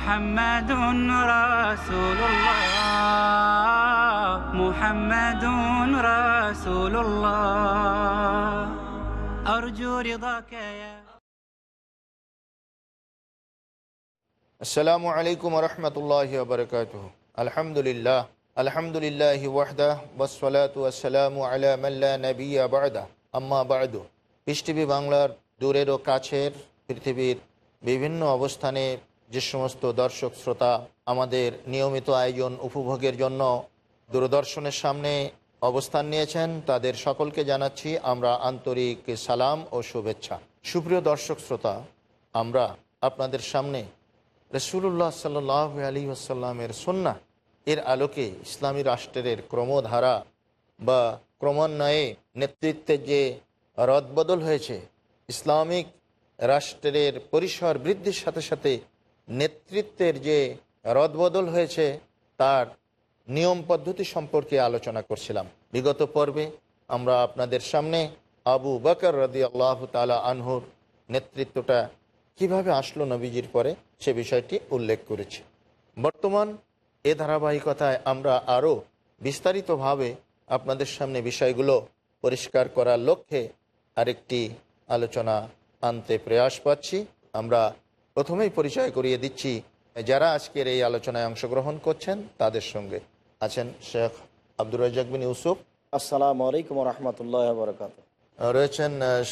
محمد رسول الله محمد رسول الله أرجو رضاك يا আসসালামু আলাইকুম রহমতুল্লাহ বরকাত আলহামদুলিল্লাহ আলহামদুলিল্লাহ ওয়াহদা ওসলাত আসসালামু আলা মাল্লা নবী আবাদা আম্মা বাদু পিস টিভি বাংলার দূরের ও কাছের পৃথিবীর বিভিন্ন অবস্থানে যে সমস্ত দর্শক শ্রোতা আমাদের নিয়মিত আয়োজন উপভোগের জন্য দূরদর্শনের সামনে অবস্থান নিয়েছেন, তাদের সকলকে জানাচ্ছি আমরা আন্তরিক সালাম ও শুভেচ্ছা। সুপ্রিয় দর্শক শ্রোতা, আমরা আপনাদের সামনে রসুল্লাহ সাল্লাহ আলী আসাল্লামের সন্না এর আলোকে ইসলামী রাষ্ট্রের ক্রমধারা বা ক্রমান্বয়ে নেতৃত্বের যে রদবদল হয়েছে, ইসলামিক রাষ্ট্রের পরিসর বৃদ্ধির সাথে সাথে নেতৃত্বের যে রদবদল হয়েছে, তার নিয়ম পদ্ধতি সম্পর্কে আলোচনা করছিলাম। বিগত পর্বে আমরা আপনাদের সামনে আবু বকর রদি আল্লাহ তালা আনহুর নেতৃত্বটা কীভাবে আসলো নবীজির পরে, সে বিষয়টি উল্লেখ করেছি। বর্তমান এ ধারাবাহিকতায় আমরা আরও বিস্তারিতভাবে আপনাদের সামনে বিষয়গুলো পরিষ্কার করার লক্ষ্যে আরেকটি আলোচনা আনতে প্রয়াস পাচ্ছি। আমরা প্রথমেই পরিচয় করিয়ে দিচ্ছি যারা আজকের এই আলোচনায় অংশগ্রহণ করছেন তাদের সঙ্গে আছেন শেখ আব্দুর রাজাক বিন ইউসুফ। আসসালামু আলাইকুম রহমতুল্লাহ বরকাত রয়েছেন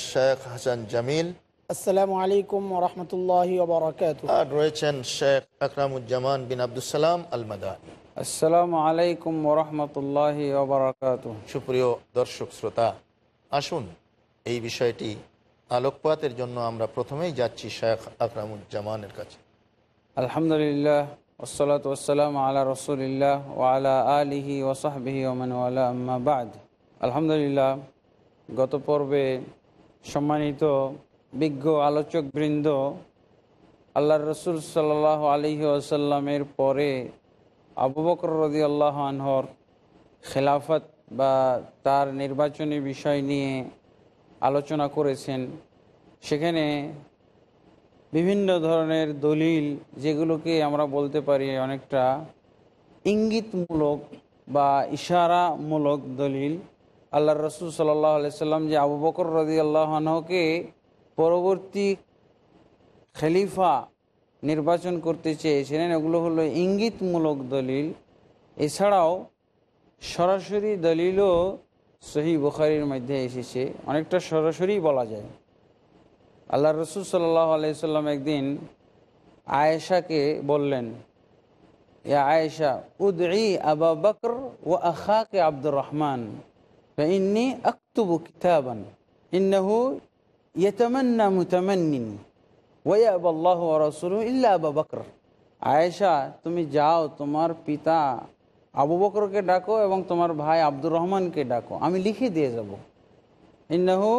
শেখ হাসান জামিল। আসসালামু আলাইকুম রহমতুল্লাহ বরকাত আর রয়েছেন শেখ আকরামুজ্জামান বিন আবদুসালাম আসসালামু আলাইকুম সুপ্রিয় দর্শক শ্রোতা আসুন এই বিষয়টি আলোকপাতের জন্য আমরা প্রথমেই যাচ্ছি শেখ আকরামুজ্জামানের কাছে। আলহামদুলিল্লাহ ওসলাত ওসালাম আলা রসুলিল্লাহ ও আলা আলিহি ওসাহবিহি ওমান ওয়ালা, আম্মা আলহামদুলিল্লাহ, গত পর্বে সম্মানিত বিজ্ঞ আলোচকবৃন্দ আল্লাহ রসুল সাল্লাহ আলিহি ওসাল্লামের পরে আবু বকর রদি আল্লাহ আনহর খেলাফত বা তার নির্বাচনী বিষয় নিয়ে আলোচনা করেছেন, সেখানে বিভিন্ন ধরনের দলিল যেগুলোকে আমরা বলতে পারি অনেকটা ইঙ্গিতমূলক বা ইশারামূলক দলিল। আল্লাহ রসুল সাল্লাহ সাল্লাম যে আবু বকর রদি আল্লাহকে পরবর্তী খলিফা নির্বাচন করতে চেয়েছিলেন, এগুলো হলো ইঙ্গিতমূলক দলিল। এছাড়াও সরাসরি দলিলও সহি বুখারির মধ্যে এসেছে, অনেকটা সরাসরি বলা যায়। আল্লাহ রসুল সাল্লাহ আলাইসাল্লাম একদিন আয়েশাকে বললেন আয়েশা, উদঈ আবা বকর ও আখাকে আব্দুর রহমান ইন্নি আক্তুবু কিতাবান, ইন্নাহু ইয়তামান্না মুতামান্নিন ওয়াব আল্লাহ রসুল ইল্লা আবা বকর। আয়েশা, তুমি যাও, তোমার পিতা আবু বকরকে ডাকো এবং তোমার ভাই আব্দুর রহমানকে ডাকো। আমি লিখে দিয়ে যাব। ইন্নাহু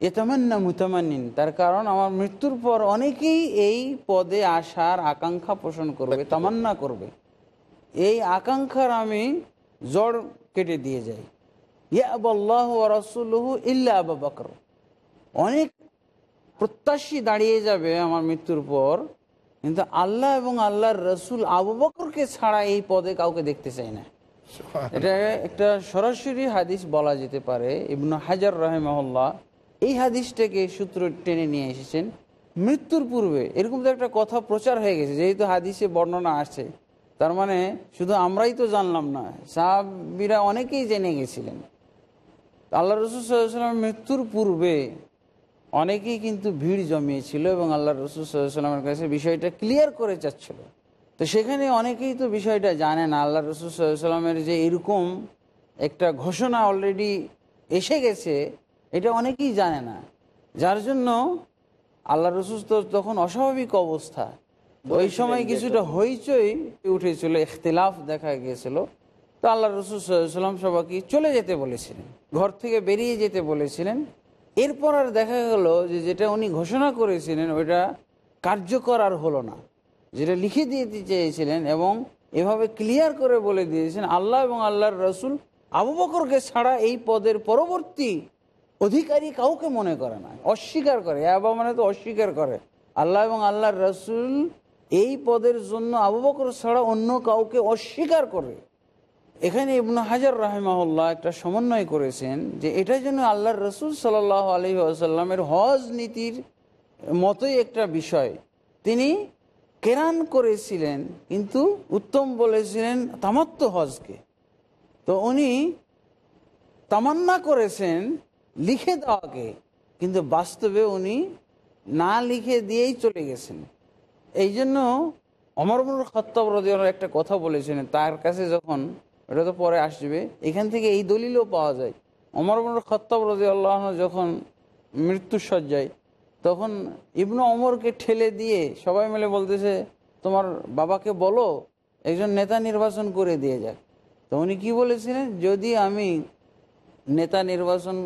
এতামান্না মুতামান্নিন। তার কারণ আমার মৃত্যুর পর অনেকেই এই পদে আসার আকাঙ্ক্ষা পোষণ করবে তামান্না করবে। এই আকাঙ্ক্ষার আমি জড় কেটে দিয়ে যায় ইয়া আবাল্লাহ রসুল্লহু ইল্লা আবু বকর। অনেক প্রত্যাশী দাঁড়িয়ে যাবে আমার মৃত্যুর পর। কিন্তু আল্লাহ এবং আল্লাহর রসুল আবু বকরকে ছাড়া এই পদে কাউকে দেখতে চায় না। এটা একটা সরাসরি হাদিস বলা যেতে পারে। ইবনু হাজার রহেমহল্লা এই হাদিসটাকে সূত্র টেনে নিয়ে এসেছেন। মৃত্যুর পূর্বে এরকম তো একটা কথা প্রচার হয়ে গেছে যেহেতু হাদিসে বর্ণনা আসছে তার মানে শুধু আমরাই তো জানলাম না সাহাবিরা অনেকেই জেনে গেছিলেন। আল্লাহ রসুল সাল্লামের মৃত্যুর পূর্বে অনেকেই কিন্তু ভিড় জমিয়েছিল এবং আল্লাহ রসুল সাল্লামের কাছে বিষয়টা ক্লিয়ার করে যাচ্ছিল তো সেখানে অনেকেই তো বিষয়টা জানে না আল্লাহ রসুল সাল্লামের যে এরকম একটা ঘোষণা অলরেডি এসে গেছে এটা অনেকেই জানে না। যার জন্য আল্লাহ রসুল তো তখন অস্বাভাবিক অবস্থা। ওই সময় কিছুটা হইচই উঠেছিল ইখতিলাফ দেখা গিয়েছিল। তো আল্লাহ রসুল সাল্লাম সবাইকে চলে যেতে বলেছিলেন ঘর থেকে বেরিয়ে যেতে বলেছিলেন। এরপর আর দেখা গেল যে যেটা উনি ঘোষণা করেছিলেন, ওইটা কার্যকর আর হলো না। যেটা লিখে দিতে চেয়েছিলেন এবং এভাবে ক্লিয়ার করে বলে দিয়েছেন, আল্লাহ এবং আল্লাহর রসুল আবু বকরকে ছাড়া এই পদের পরবর্তী অধিকারী কাউকে মনে করে না, অস্বীকার করে। আবা মানে তো অস্বীকার করে। আল্লাহ এবং আল্লাহর রসুল এই পদের জন্য আবু বকর ছাড়া অন্য কাউকে অস্বীকার করে এখানে ইবনু হাজার রাহেমাহুল্লাহ একটা সমন্বয় করেছেন যে এটা যেন আল্লাহর রসুল সাল্লাহ আলহি আসাল্লামের হজ নীতির মতোই একটা বিষয়। তিনি কেরান করেছিলেন, কিন্তু উত্তম বলেছিলেন তামাত্ম হজকে। তো উনি তামান্না করেছেন লিখে দেওয়াকে, কিন্তু বাস্তবে উনি না লিখে দিয়েই চলে গেছেন। এই জন্য অমরমুল খত্তাব রদিয়ার একটা কথা বলেছিলেন, তার কাছে যখন এটা তো পরে আসবে। এখান থেকে এই দলিলও পাওয়া যায়। অমরমুল খত্তাব রদিয়াল্লাহ যখন মৃত্যুসজ্জায় তখন ইবনু অমরকে ঠেলে দিয়ে সবাই মিলে বলতেছে, তোমার বাবাকে বলো, একজন নেতা নির্বাচন করে দিয়ে যাক। তো উনি কী বলেছিলেন? যদি আমি নেতা নির্বাচন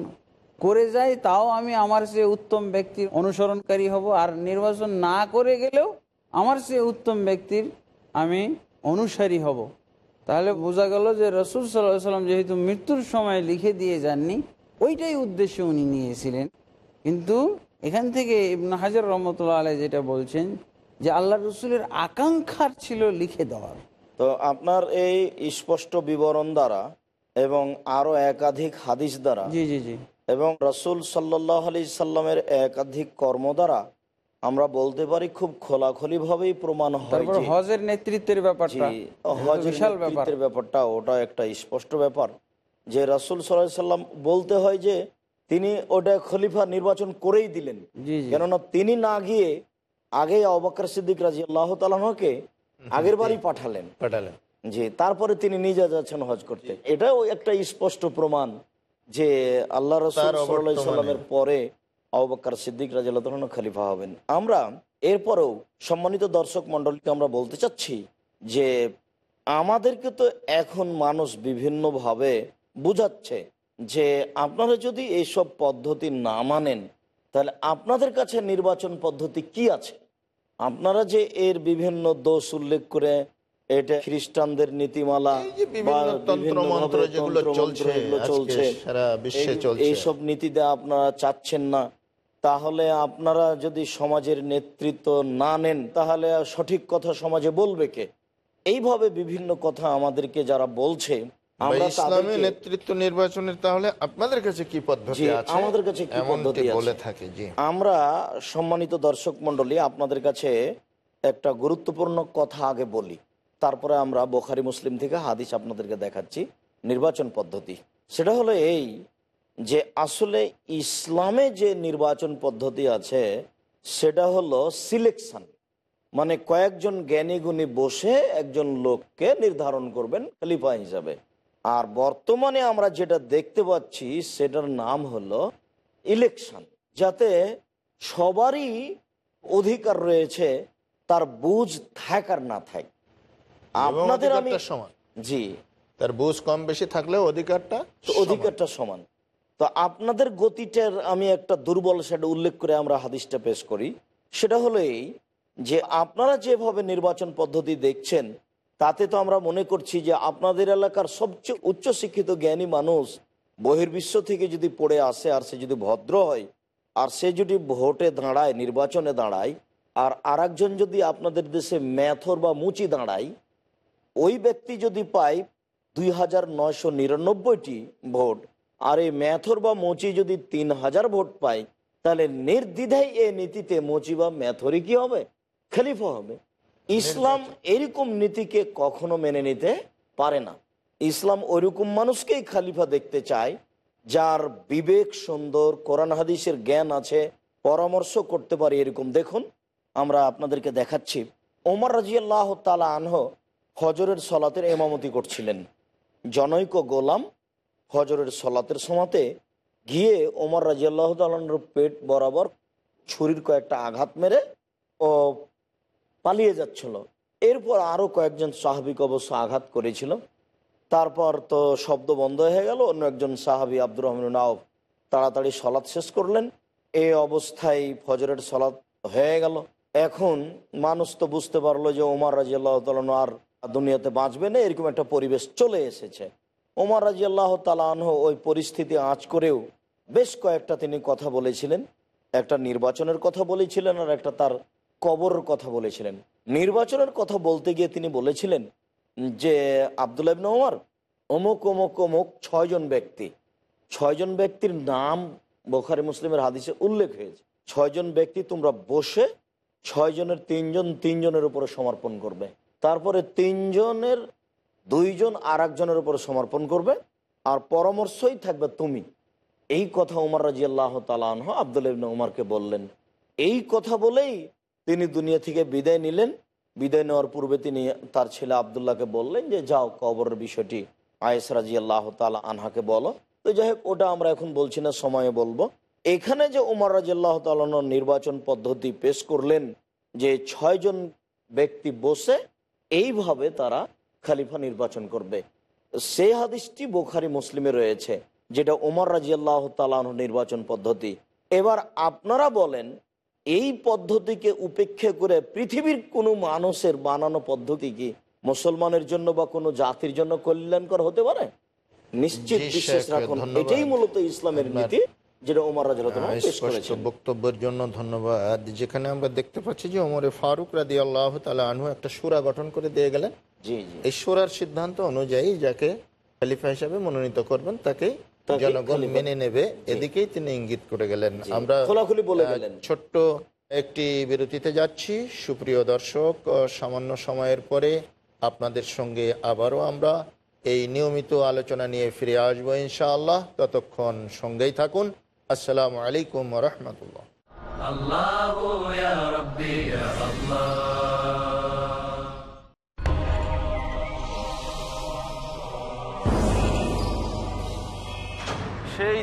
করে যাই, তাও আমি আমার সে উত্তম ব্যক্তির অনুসরণকারী হব। আর নির্বাচন না করে গেলেও আমার সে উত্তম ব্যক্তির আমি অনুসারী হব। তাহলে বোঝা গেল যে রসুল সাল্লাহ সাল্লাম যেহেতু মৃত্যুর সময় লিখে দিয়ে যাননি ওইটাই উদ্দেশ্য উনি নিয়েছিলেন। কিন্তু এখান থেকে ইবনা হাজার রহমতুল্লাহ আলাই যেটা বলছেন যে আল্লাহ রসুলের আকাঙ্ক্ষার ছিল লিখে দেওয়ার। তো আপনার এই স্পষ্ট বিবরণ দ্বারা এবং আরও একাধিক হাদিস দ্বারা জি জি জি। এবং রসুল সাল্লাহ আলি সাল্লামের একাধিক কর্ম দ্বারা আমরা বলতে পারি খুব খোলাখলি ভাবেই প্রমাণ হয় হজের নেতৃত্বের ব্যাপারটা বিশাল নেতৃত্বের ব্যাপারটা ওটা একটা স্পষ্ট ব্যাপার। যে রাসুল সাল্লাহ সাল্লাম বলতে হয় যে তিনি ওটা খলিফা নির্বাচন করেই দিলেন। কেননা তিনি না গিয়ে আগে অবাকর সিদ্দিক রাজি আল্লাহ তালাহকে আগের বারই পাঠালেন। পাঠালেন। জি তারপরে তিনি নিজে যাচ্ছেন হজ করতে। এটাও একটা স্পষ্ট প্রমাণ যে আল্লাহ রসুল সাল্লামের পরে আবাক্কর সিদ্দিক রাজিয়াল খলিফা হবেন। আমরা এরপরেও সম্মানিত দর্শক মন্ডলীকে আমরা বলতে চাচ্ছি যে আমাদেরকে তো এখন মানুষ বিভিন্নভাবে বুঝাচ্ছে যে আপনারা যদি এইসব পদ্ধতি না মানেন তাহলে আপনাদের কাছে নির্বাচন পদ্ধতি কি আছে? আপনারা যে এর বিভিন্ন দোষ উল্লেখ করে এটা খ্রিস্টানদের নীতিমালা চলছে এইসব নীতিতে আপনারা চাচ্ছেন না। তাহলে আপনারা যদি সমাজের নেতৃত্ব না নেন তাহলে সঠিক কথা সমাজে বলবে কে? এইভাবে বিভিন্ন কথা আমাদেরকে যারা বলছে ইসলামী নেতৃত্ব নির্বাচনের তাহলে আপনাদের কাছে কি পদ্ধতি আছে? আমাদের কাছে কি পদ্ধতি বলে থাকে জি। আমরা সম্মানিত দর্শক মন্ডলী আপনাদের কাছে একটা গুরুত্বপূর্ণ কথা আগে বলি। তারপরে আমরা বোখারি মুসলিম থেকে হাদিস আপনাদেরকে দেখাচ্ছি নির্বাচন পদ্ধতি। সেটা হলো এই যে আসলে ইসলামে যে নির্বাচন পদ্ধতি আছে সেটা হলো সিলেকশন। মানে কয়েকজন জ্ঞানী গুণী বসে একজন লোককে নির্ধারণ করবেন খলিফা হিসাবে। আর বর্তমানে আমরা যেটা দেখতে পাচ্ছি সেটার নাম হলো ইলেকশন। যাতে সবারই অধিকার রয়েছে তার বুঝ থাক আর না থাক। আপনাদের আমি সমান। জি। তার বুঝ কম বেশি থাকলেও অধিকারটা অধিকারটা সমান। তো আপনাদের গতিটার আমি একটা দুর্বল সেটা উল্লেখ করে আমরা হাদিসটা পেশ করি। সেটা হলো এই যে আপনারা যেভাবে নির্বাচন পদ্ধতি দেখছেন, তাতে তো আমরা মনে করছি যে আপনাদের এলাকার সবচেয়ে উচ্চ শিক্ষিত জ্ঞানী মানুষ বহির্বিশ্ব থেকে যদি পড়ে আসে আর সে যদি ভদ্র হয়, আর সে যদি ভোটে দাঁড়ায়, নির্বাচনে দাঁড়ায়, আর আরেকজন যদি আপনাদের দেশে ম্যাথর বা মুচি দাঁড়ায়, ওই ব্যক্তি যদি পায় দুই হাজার নয়শো নিরানব্বইটি ভোট আর এই ম্যাথর বা মুচি যদি তিন হাজার ভোট পায় তাহলে নির্দ্বিধায় এই নীতিতে মুচি বা ম্যাথরই কি হবে? খলিফা হবে। ইসলাম এরকম নীতিকে কখনো মেনে নিতে পারে না। ইসলাম ওইরকম মানুষকেই খালিফা দেখতে চায় যার বিবেক সুন্দর কোরআন হাদিসের জ্ঞান আছে পরামর্শ করতে পারে এরকম। দেখুন আমরা আপনাদেরকে দেখাচ্ছি ওমর রাজিয়াল্লাহ তালা আনহ হজরের সলাতের এমামতি করছিলেন। জনৈক গোলাম ফজরের সলাতের সমাতে গিয়ে ওমর রাজিয়াল্লাহ তালানোর পেট বরাবর ছুরির কয়েকটা আঘাত মেরে ও পালিয়ে যাচ্ছিল। এরপর আরও কয়েকজন সাহাবিক অবশ্য আঘাত করেছিল। তারপর তো শব্দ বন্ধ হয়ে গেল, অন্য একজন সাহাবি আব্দুর রহমান নাওফ তাড়াতাড়ি সলাৎ শেষ করলেন। এই অবস্থায় ফজরের সলাৎ হয়ে গেল। এখন মানুষ তো বুঝতে পারল যে ওমর রাজি আল্লাহ আর দুনিয়াতে বাঁচবে না, এরকম একটা পরিবেশ চলে এসেছে। ওমর রাজি আল্লাহ তালাহ ওই পরিস্থিতি আঁচ করেও বেশ কয়েকটা তিনি কথা বলেছিলেন, একটা নির্বাচনের কথা বলেছিলেন আর একটা তার কবরের কথা বলেছিলেন। নির্বাচনের কথা বলতে গিয়ে তিনি বলেছিলেন যে, আবদুল্লাহ ইবনে ওমর, অমুক অমুক অমুক ছয়জন ব্যক্তি, ছয়জন ব্যক্তির নাম বোখারি মুসলিমের হাদিসে উল্লেখ হয়েছে। ছয়জন ব্যক্তি তোমরা বসে ছয়জনের তিনজন তিনজনের উপরে সমর্পণ করবে। তারপরে তিনজনের দুইজন আর একজনের উপরে সমর্পণ করবে আর পরামর্শই থাকবে তুমি। এই কথা উমর রাজি আল্লাহ তালাহ আবদুল্লাহ ইবনে উমারকে বললেন। এই কথা বলেই তিনি দুনিয়া থেকে বিদায় নিলেন। বিদায় নেওয়ার পূর্বে তিনি তার ছেলে আবদুল্লাহকে বললেন যে, যাও, কবরের বিষয়টি আয়েস রাজি আল্লাহ তালা আনহাকে বলো। তো যাই হোক, ওটা আমরা এখন বলছি না, সময়ে বলব। এখানে যে উমর রাজি আল্লাহ তালানোর নির্বাচন পদ্ধতি পেশ করলেন যে, ছয়জন ব্যক্তি বসে এইভাবে তারা খালিফা নির্বাচন করবে। সে হাদিসটি বোখারি মুসলিমে রয়েছে যেটা ওমর রাজি আল্লাহ তালাহ নির্বাচন পদ্ধতি। এবার আপনারা বলেন এই পদ্ধতিকে উপেক্ষা করে পৃথিবীর কোনো মানুষের বানানো পদ্ধতি কি মুসলমানের জন্য বা কোনো জাতির জন্য কল্যাণকর হতে পারে? নিশ্চিত বিশ্বাস রাখুন এটাই মূলত ইসলামের নীতি রাজি বক্তব্যের জন্য ধন্যবাদ। যেখানে আমরা দেখতে পাচ্ছি যে ওমরে ফারুক রাদি আল্লাহ তালা আনহু একটা সুরা গঠন করে দিয়ে গেলেন। ঈশ্বরের সিদ্ধান্ত অনুযায়ী যাকে খালিফা হিসাবে মনোনীত করবেন তাকে জনগণ মেনে নেবে। এদিকেই তিনি ইঙ্গিত করে গেলেন। আমরা খোলাখুলি বলে ছোট্ট একটি বিরতিতে যাচ্ছি। সুপ্রিয় দর্শক সামান্য সময়ের পরে আপনাদের সঙ্গে আবারও আমরা এই নিয়মিত আলোচনা নিয়ে ফিরে আসব ইনশাআল্লাহ। ততক্ষণ সঙ্গেই থাকুন। আসসালামু আলাইকুম রহমতুল্লাহ।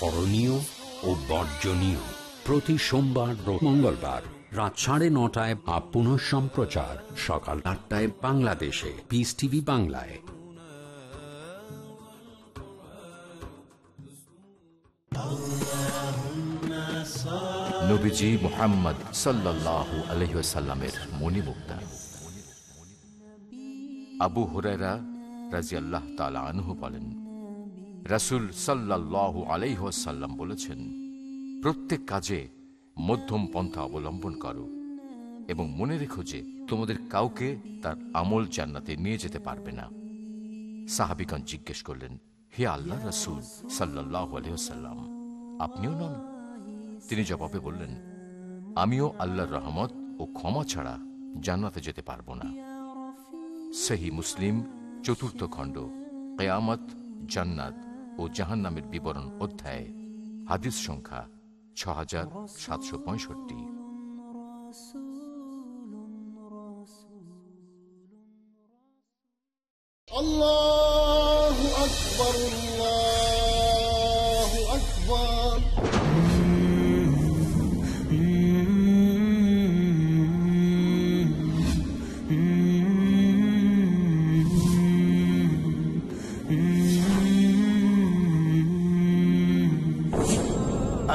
করণীয় ও বর্জনীয়। প্রতি সোমবার মঙ্গলবার রাত সাড়ে নটায় বা পুনঃ সম্প্রচার সকাল আটটায় বাংলাদেশে। পিস টিভি বাংলায়। মোহাম্মদ আবু হুরায়রা রাজি আল্লাহ তালা আনহু বলেন রাসুল সাল্লাহ আলাইসাল্লাম বলেছেন, প্রত্যেক কাজে মধ্যম পন্থা অবলম্বন করো এবং মনে রেখো যে তোমাদের কাউকে তার আমল জান্নাতে নিয়ে যেতে পারবে না। সাহাবিগণ জিজ্ঞেস করলেন, হে আল্লাহ রসুল সাল্লাহ আলহ্লাম আপনিও নন? তিনি জবাবে বললেন, আমিও আল্লাহর রহমত ও ক্ষমা ছাড়া জান্নাতে যেতে পারব না। সেহি মুসলিম চতুর্থ খণ্ড, কেয়ামত জান্নাত। ও জাহান্নামের বিবরণ অধ্যায় হাদিস সংখ্যা ছ হাজার সাতশো পঁয়ষট্টি। আল্লাহ আকবর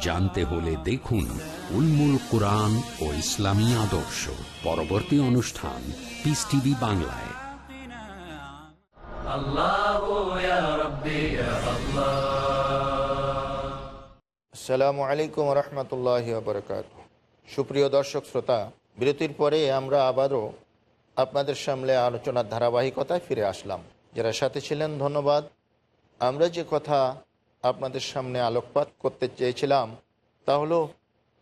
জানতে হলে দেখুন উলমুল কোরআন ও ইসলামী আদর্শ। পরবর্তী অনুষ্ঠান পিস টিভি বাংলায়। আসসালামু আলাইকুম রহমতুল্লাহ বরকাত সুপ্রিয় দর্শক শ্রোতা বিরতির পরে আমরা আবারও আপনাদের সামনে আলোচনার ধারাবাহিকতায় ফিরে আসলাম। যারা সাথে ছিলেন ধন্যবাদ। আমরা যে কথা আপনাদের সামনে আলোকপাত করতে চেয়েছিলাম, তা হলো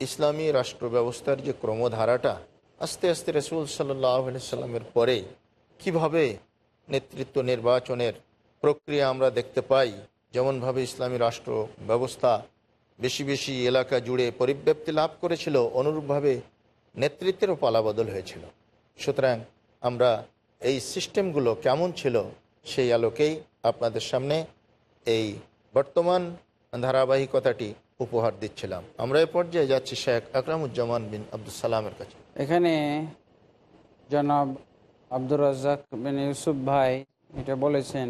ইসলামী রাষ্ট্র ব্যবস্থার যে ক্রমধারাটা, আস্তে আস্তে রসুল সাল্লাহ সাল্লামের পরে কীভাবে নেতৃত্ব নির্বাচনের প্রক্রিয়া আমরা দেখতে পাই, যেমনভাবে ইসলামী রাষ্ট্র ব্যবস্থা বেশি বেশি এলাকা জুড়ে পরিব্যাপ্তি লাভ করেছিল, অনুরূপভাবে নেতৃত্বেরও পালাবদল হয়েছিল। সুতরাং আমরা এই সিস্টেমগুলো কেমন ছিল সেই আলোকেই আপনাদের সামনে এই বর্তমান ধারাবাহিকতাটি উপহার দিচ্ছিলাম। আমরা এ পর্যায়ে যাচ্ছি শেখ আকরামুজ্জামান বিন আব্দুল সালামের কাছে। এখানে জনাব আব্দুর রাজ্জাক বিন ইউসুফ ভাই এটা বলেছেন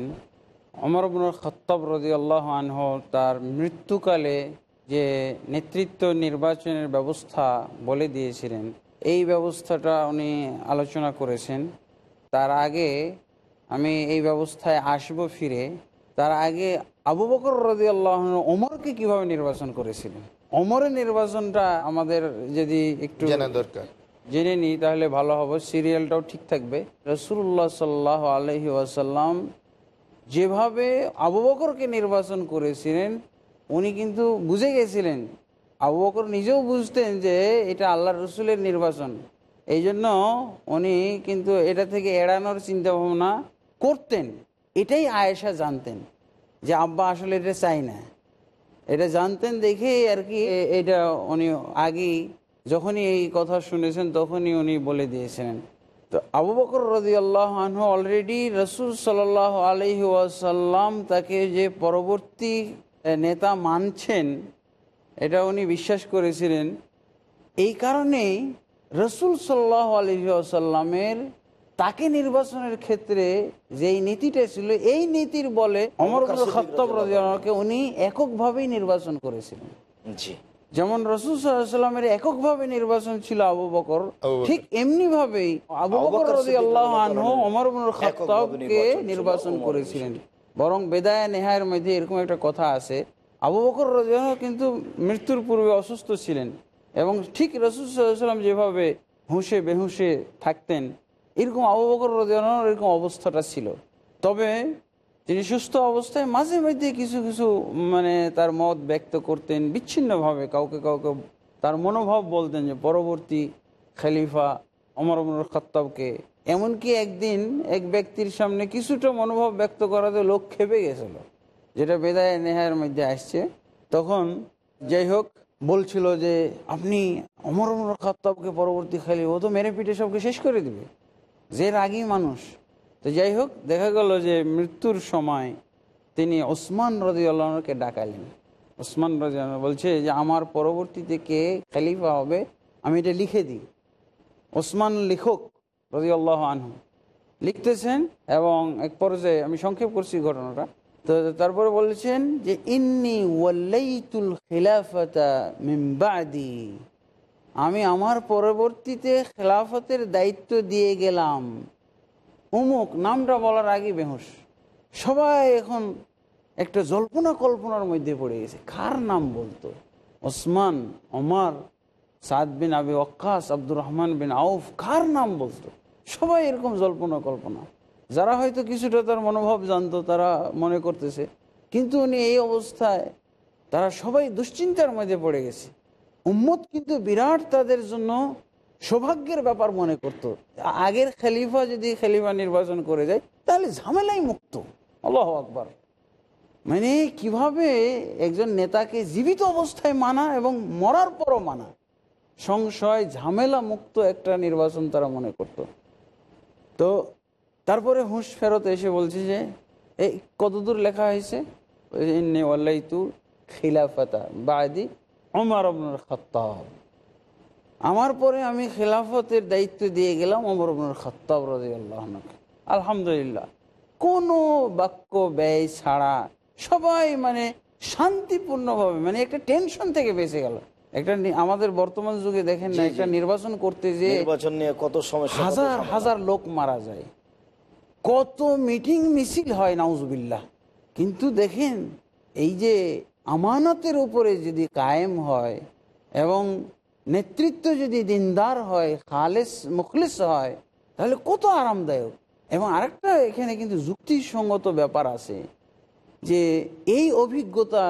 অমর খত্তব রদি আল্লাহ আনহ তার মৃত্যুকালে যে নেতৃত্ব নির্বাচনের ব্যবস্থা বলে দিয়েছিলেন, এই ব্যবস্থাটা উনি আলোচনা করেছেন। তার আগে আমি এই ব্যবস্থায় আসব ফিরে। তার আগে আবু বকর রদি আল্লাহ ওমরকে কীভাবে নির্বাচন করেছিলেন? অমরের নির্বাচনটা আমাদের যদি একটু জানা দরকার। জেনে নিই তাহলে ভালো হবে। সিরিয়ালটাও ঠিক থাকবে। রসুল্লাহ সাল্লাহ আলহি ওয়াসাল্লাম যেভাবে আবু বকরকে নির্বাচন করেছিলেন উনি কিন্তু বুঝে গেছিলেন। আবু বকর নিজেও বুঝতেন যে এটা আল্লাহ রসুলের নির্বাচন। এই জন্য উনি কিন্তু এটা থেকে এড়ানোর চিন্তা ভাবনা করতেন। এটাই আয়েশা জানতেন। যে আব্বা আসলে এটা চাই না। এটা জানতেন দেখেই আর কি এটা উনি আগেই যখনই এই কথা শুনেছেন তখনই উনি বলে দিয়েছিলেন। তো আবু বকর রদি আল্লাহ আনহু অলরেডি রসুল সাল আলহি ওয়াসাল্লাম তাকে যে পরবর্তী নেতা মানছেন, এটা উনি বিশ্বাস করেছিলেন। এই কারণেই রসুল সাল্লাহ আলহি আসাল্লামের তাকে নির্বাচনের ক্ষেত্রে যেই নীতিটা ছিল এই নীতির বলে অমর খত্তব রাজিয়াকে উনি এককভাবেই নির্বাচন করেছিলেন। জি। যেমন রসুল সাল্লামের এককভাবে নির্বাচন ছিল আবু বকর ঠিক এমনি ভাবেই আবু বকর রাজি আল্লাহ আনহু অমর ইবনুল নির্বাচন করেছিলেন। বরং বেদায়া নেহায়ের মধ্যে এরকম একটা কথা আছে আবু বকর রাজিয়াল্লাহু কিন্তু মৃত্যুর পূর্বে অসুস্থ ছিলেন এবং ঠিক রসুল সাল্লাম যেভাবে হুঁশে বেহুশে থাকতেন এরকম আবু বকর রাজিয়াল্লাহর এরকম অবস্থাটা ছিল। তবে তিনি সুস্থ অবস্থায় মাঝে মাঝে কিছু কিছু মানে তার মত ব্যক্ত করতেন, বিচ্ছিন্নভাবে কাউকে কাউকে তার মনোভাব বলতেন যে পরবর্তী খালিফা অমর অমর খত্তাবকে। এমনকি একদিন এক ব্যক্তির সামনে কিছুটা মনোভাব ব্যক্ত করাতে লোক খেপে গেছিল, যেটা বেদায় নেহার মধ্যে আসছে। তখন যাই হোক, বলছিল যে, আপনি অমর অমর খাত্তাবকে পরবর্তী খালি ও তো মেরে পিঠে সবকে শেষ করে দিবে। যে রাগী মানুষ। তো যাই হোক, দেখা গেল যে মৃত্যুর সময় তিনি ওসমান রদি আল্লাহকে ডাকালেন। ওসমান রাজি বলছে যে, আমার পরবর্তীতে কে খালিফা হবে? আমি এটা লিখে দিই। ওসমান লিখক রাজি আল্লাহ আনহু লিখতেছেন এবং এক পর্যায়ে আমি সংক্ষেপ করছি ঘটনাটা। তো তারপরে বলেছেন যে, ইন্নি ওয়াল্লাইতুল খিলাফাতা মিন বাদি। আমি আমার পরবর্তীতে খেলাফতের দায়িত্ব দিয়ে গেলাম। উমুক নামটা বলার আগে বেহুশ। সবাই এখন একটা জল্পনা কল্পনার মধ্যে পড়ে গেছে। কার নাম বলতো? Osman, Omar, Saad bin Abi Waqqas, Abdur Rahman bin Auf, কার নাম বলতো? সবাই এরকম জল্পনা কল্পনা। যারা হয়তো কিছুটা তার মনোভাব জানতো, তারা মনে করতেছে। কিন্তু উনি এই অবস্থায় তারা সবাই দুশ্চিন্তার মধ্যে পড়ে গেছে। উম্মত কিন্তু বিরাট তাদের জন্য সৌভাগ্যের ব্যাপার মনে করত। আগের খেলিফা যদি খেলিফা নির্বাচন করে যায়, তাহলে ঝামেলাই মুক্ত। আল্লাহ আকবর। মানে কীভাবে একজন নেতাকে জীবিত অবস্থায় মানা এবং মরার পরও মানা? সংশয়, ঝামেলা মুক্ত একটা নির্বাচন তারা মনে করত। তো তারপরে হুঁশ ফেরত এসে বলছে যে, এই কতদূর লেখা হয়েছে? খিলাফতা বাদি অমর আবনুল খত্তাব। আমার পরে আমি খেলাফতের দায়িত্ব দিয়ে গেলাম অমর আবনুল খত্তাব রাজি আল্লাহ আলহামদুলিল্লাহ। কোনো বাক্য ব্যয় ছাড়া সবাই মানে শান্তিপূর্ণভাবে মানে একটা টেনশন থেকে বেঁচে গেল। একটা আমাদের বর্তমান যুগে দেখেন না একটা নির্বাচন করতে যে নির্বাচন নিয়ে কত সমস্যা কত হাজার হাজার লোক মারা যায়। কত মিটিং মিছিল হয় নাউজবিল্লাহ। কিন্তু দেখেন এই যে আমানতের উপরে যদি কায়েম হয় এবং নেতৃত্ব যদি দিনদার হয়, খালেস, মুখলিস হয়, তাহলে কত আরামদায়ক। এবং আরেকটা এখানে কিন্তু যুক্তিসঙ্গত ব্যাপার আছে যে এই অভিজ্ঞতা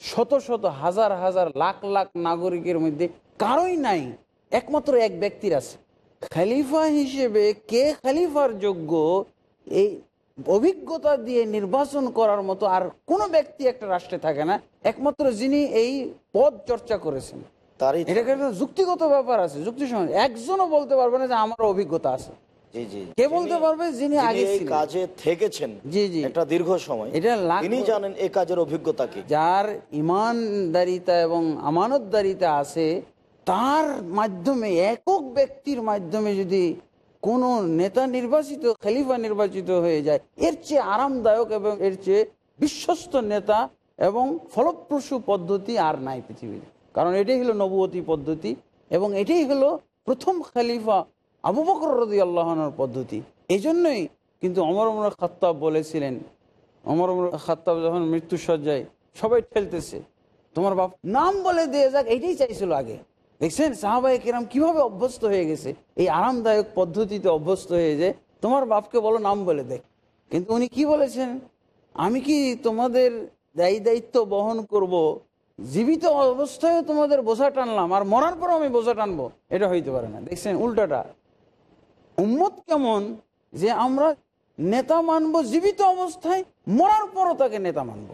শত শত হাজার হাজার লাখ লাখ নাগরিকের মধ্যে কারোই নাই, একমাত্র এক ব্যক্তির আছে। খালিফা হিসেবে কে খালিফার যোগ্য? এই অভিজ্ঞতা দিয়ে নির্বাচন করার মতো আর কোনো ব্যক্তি একটা রাষ্ট্রে থাকে না। একমাত্র যিনি এই পদ চর্চা করেছেন। তারই এটা যুক্তিগত ব্যাপার আছে যুক্তি সঙ্গে একজনও বলতে পারবে না যে আমার অভিজ্ঞতা আছে। জি জি কে বলতে পারবে যিনি যিনি আগে কাজে থেকেছেন জি জি। দীর্ঘ সময় এটা তিনি জানেন এই কাজের অভিজ্ঞতা কি? যার ইমানদারিতা এবং আমানতদারিতা আছে তার মাধ্যমে একক ব্যক্তির মাধ্যমে যদি কোনো নেতা নির্বাচিত, খালিফা নির্বাচিত হয়ে যায়। এর চেয়ে আরামদায়ক এবং এর চেয়ে বিশ্বস্ত নেতা এবং ফলপ্রসূ পদ্ধতি আর নাই পৃথিবীতে। কারণ এটাই হলো নবুয়তী পদ্ধতি এবং এটাই হলো প্রথম খালিফা আবু বকর রদি আল্লাহনের পদ্ধতি। এই জন্যই কিন্তু অমর অমর খত্তাব বলেছিলেন অমর অমর খাত্তাব যখন মৃত্যুসজ্জায় সবাই ঠেলতেছে, তোমার বাপ নাম বলে দিয়ে যাক এইটাই চাইছিল আগে। দেখছেন সাহাবাই কিরাম কীভাবে অভ্যস্ত হয়ে গেছে? এই আরামদায়ক পদ্ধতিতে অভ্যস্ত হয়ে যে, তোমার বাপকে বলো নাম বলে দেখ কিন্তু উনি কি বলেছেন? আমি কি তোমাদের দায়ী দায়িত্ব বহন করব? জীবিত অবস্থায় তোমাদের বোঝা টানলাম, আর মরার পরও আমি বোঝা টানবো। এটা হইতে পারে না। দেখছেন, উল্টাটা। উম্মত কেমন যে আমরা নেতা মানব, জীবিত অবস্থায় মরার পরও তাকে নেতা মানব।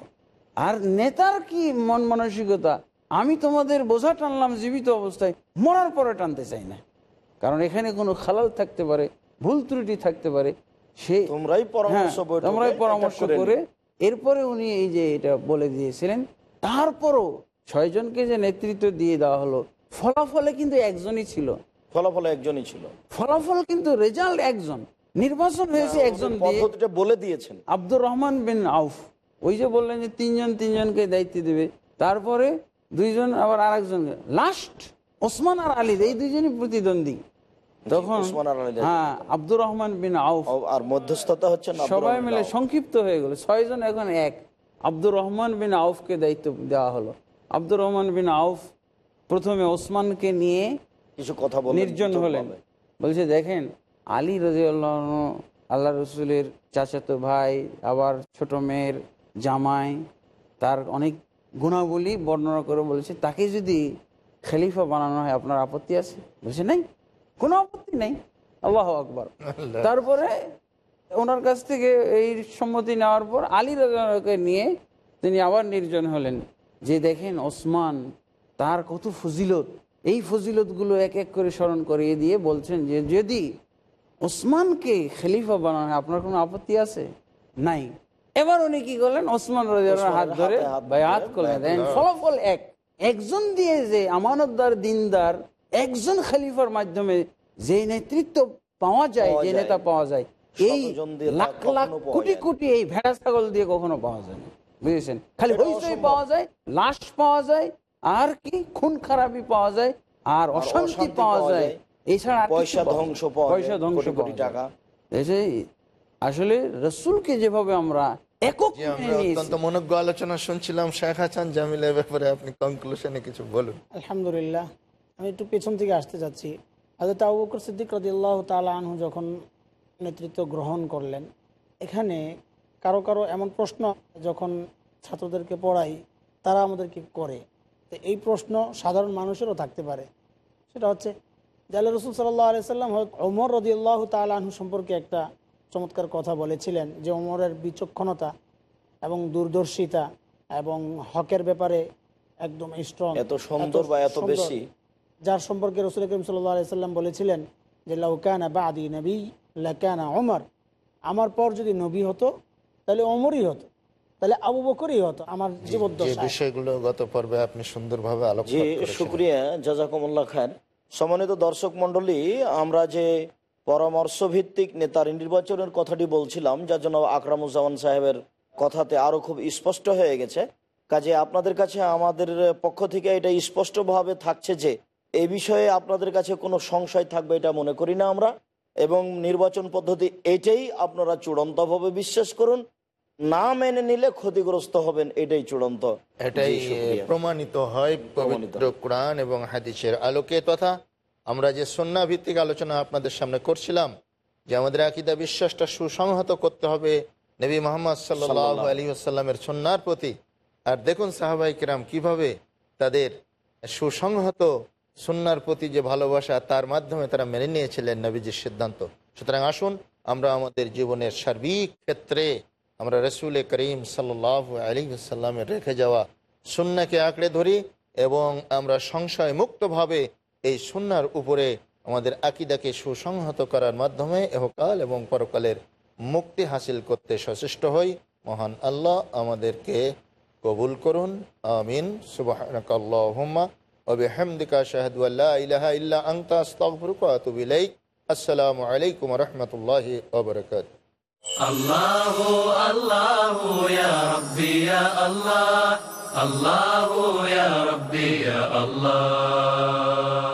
আর নেতার কি মন মানসিকতা? আমি তোমাদের বোঝা টানলাম জীবিত অবস্থায় মরার পরে টানতে চাই না। কারণ এখানে কোনো খালাল থাকতে পারে ভুল ত্রুটি থাকতে পারে। সে তোমরাই পরামর্শ হ্যাঁ, করে এরপরে উনি এই যে এটা বলে দিয়েছিলেন তারপরও ছয়জনকে যে নেতৃত্ব দিয়ে দেওয়া হলো ফলাফলে কিন্তু একজনই ছিল। ফলাফলে একজনই ছিল। ফলাফল কিন্তু রেজাল্ট একজন নির্বাচন হয়েছে একজন দিয়ে পদ্ধতিটা বলে দিয়েছেন। আব্দুর রহমান বিন আউফ। ওই যে বললেন যে তিনজন তিনজনকে দায়িত্ব দেবে তারপরে দুইজন আবার আরেকজনকে। লাস্ট ওসমান আর আলী এই দুইজনই প্রতিদ্বন্দ্বী। তখন আর। হ্যাঁ আব্দুর রহমান বিন আউফ। আর মধ্যস্থতা হচ্ছে সবাই মিলে সংক্ষিপ্ত হয়ে গেল। ছয়জন এখন এক। আব্দুর রহমান বিন আউফকে দায়িত্ব দেওয়া হলো। আব্দুর রহমান বিন আউফ প্রথমে ওসমানকে নিয়ে কিছু কথা নির্জন হলেন। বলছে দেখেন আলী রাজিউল্লাহ আল্লাহ রসুলের চাচাতো ভাই আবার ছোট মেয়ের জামাই তার অনেক গুণাবলী বর্ণনা করে বলেছে তাকে যদি খলিফা বানানো হয় আপনার আপত্তি আছে? বলছে নাই কোনো আপত্তি নেই। আল্লাহ আকবর। তারপরে ওনার কাছ থেকে এই সম্মতি নেওয়ার পর আলী রাজাকে নিয়ে তিনি আবার নির্জন হলেন। যে দেখেন ওসমান তার কত ফজিলত। এই ফজিলতগুলো এক এক করে স্মরণ করিয়ে দিয়ে বলছেন যে যদি ওসমানকে খলিফা বানানো হয়, আপনার কোনো আপত্তি আছে? নাই। এবার উনি কি করলেন? ওসমান হাত ধরে বায়াত করলেন। দেন ফলাফল এক। একজন দিয়ে যে আমানতদার দিনদার একজন খলিফার মাধ্যমে যে নেতৃত্ব পাওয়া যায় যে নেতা পাওয়া যায় এই লাখ লাখ কোটি কোটি এই ভেড়া ছাগল দিয়ে কখনো পাওয়া যায় না। বুঝেছেন? খালি হইচই পাওয়া যায় লাশ পাওয়া যায় আর কি? খুন খারাপি পাওয়া যায় আর অশান্তি পাওয়া যায়। এছাড়া পয়সা ধ্বংস পয়সা ধ্বংস কোটি টাকা। আসলে রসুলকে যেভাবে আমরা একক অত্যন্ত মনজ্ঞ আলোচনা শুনছিলাম শেখ হাসান জামিলের ব্যাপারে আপনি কনক্লুশনে কিছু বলুন। আলহামদুলিল্লাহ আমি একটু পেছন থেকে আসতে চাচ্ছি। হাজরত আবু বকর সিদ্দিক রদিল্লাহ তালা আনহু যখন নেতৃত্ব গ্রহণ করলেন এখানে কারও কারও এমন প্রশ্ন যখন ছাত্রদেরকে পড়াই তারা আমাদেরকে করে। তো এই প্রশ্ন সাধারণ মানুষেরও থাকতে পারে। সেটা হচ্ছে আল্লাহ রসুল সাল্লাহ আলিয়াল্লাম ওমর রদিয়াল্লাহ তালা আনহু সম্পর্কে একটা চমৎকার কথা বলেছিলেন যে ওমরের বিচক্ষণতা এবং দূরদর্শিতা এবং হকের ব্যাপারে একদম স্ট্রং এত সুন্দর বা এত বেশি? যার সম্পর্কে রসুল করিম সাল্লাম বলেছিলেন যে লাউকানা বা আদি নবী লাকানা ওমর। আমার পর যদি নবী হতো তাহলে ওমরই হতো তাহলে আবু বকরই হতো আমার যে জীবদ্দশায়। বিষয়গুলো গত পর্বে আপনি সুন্দরভাবে আলোচনা করেছেন শুক্রিয়া জাজাকুমুল্লাহ খান সম্মানিত দর্শক মন্ডলী আমরা যে পরামর্শ ভিত্তিক নেতার নির্বাচনের কথাটি বলছিলাম যার জন্য আকরামুজ্জামান সাহেবের কথাতে আরও খুব স্পষ্ট হয়ে গেছে। কাজে আপনাদের কাছে আমাদের পক্ষ থেকে এটা স্পষ্টভাবে থাকছে যে এই বিষয়ে আপনাদের কাছে কোনো সংশয় থাকবে এটা মনে করি না আমরা। এবং নির্বাচন পদ্ধতি এটাই আপনারা চূড়ান্তভাবে বিশ্বাস করুন। না মেনে নিলে ক্ষতিগ্রস্ত হবেন এটাই চূড়ান্ত। এটাই প্রমাণিত হয় পবিত্র কোরআন এবং হাদিসের আলোকে তথা আমরা যে সন্না ভিত্তিক আলোচনা আপনাদের সামনে করছিলাম যে আমাদের আকিদা বিশ্বাসটা সুসংহত করতে হবে নবী মোহাম্মদ সাল্লাহ আলী আসাল্লামের সন্ন্যার প্রতি। আর দেখুন সাহাবাই কিরাম কীভাবে তাদের সুসংহত সন্ন্যার প্রতি যে ভালোবাসা তার মাধ্যমে তারা মেনে নিয়েছিলেন নবীজির সিদ্ধান্ত। সুতরাং আসুন আমরা আমাদের জীবনের সার্বিক ক্ষেত্রে আমরা রসুল করিম সাল্লাহ আলী সাল্লামের রেখে যাওয়া সুন্নাকে আঁকড়ে ধরি এবং আমরা সংশয় মুক্তভাবে এই সন্ন্যার উপরে আমাদের আকিদাকে সুসংহত করার মাধ্যমে এহকাল এবং পরকালের মুক্তি হাসিল করতে সচেষ্ট হই। মহান আল্লাহ আমাদেরকে কবুল করুন। আমিন। সুবাহমা অবিহামদিকা শাহদুল্লাহ ইলাহা ইল্লা আংতা আস্তাকুবিলাই আসসালামু আলাইকুম রহমতুল্লাহ ওবরকাত আল্লাহ আল্লাহ আল্লাহ। আল্লাহ আল্লাহ।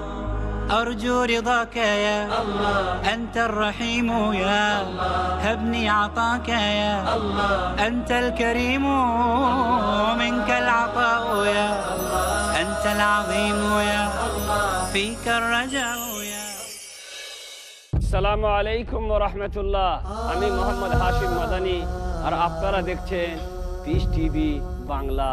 أرجو رضاك يا الله أنت الرحيم يا الله هبني عطاك يا الله أنت الكريم منك العطاء يا الله أنت العظيم يا الله فيك الرجاء يا আসসালামু আলাইকুম রহমতুল্লাহ আমি মোহাম্মদ হাশিম মাদানি আর আপনারা দেখছেন পিস টিভি বাংলা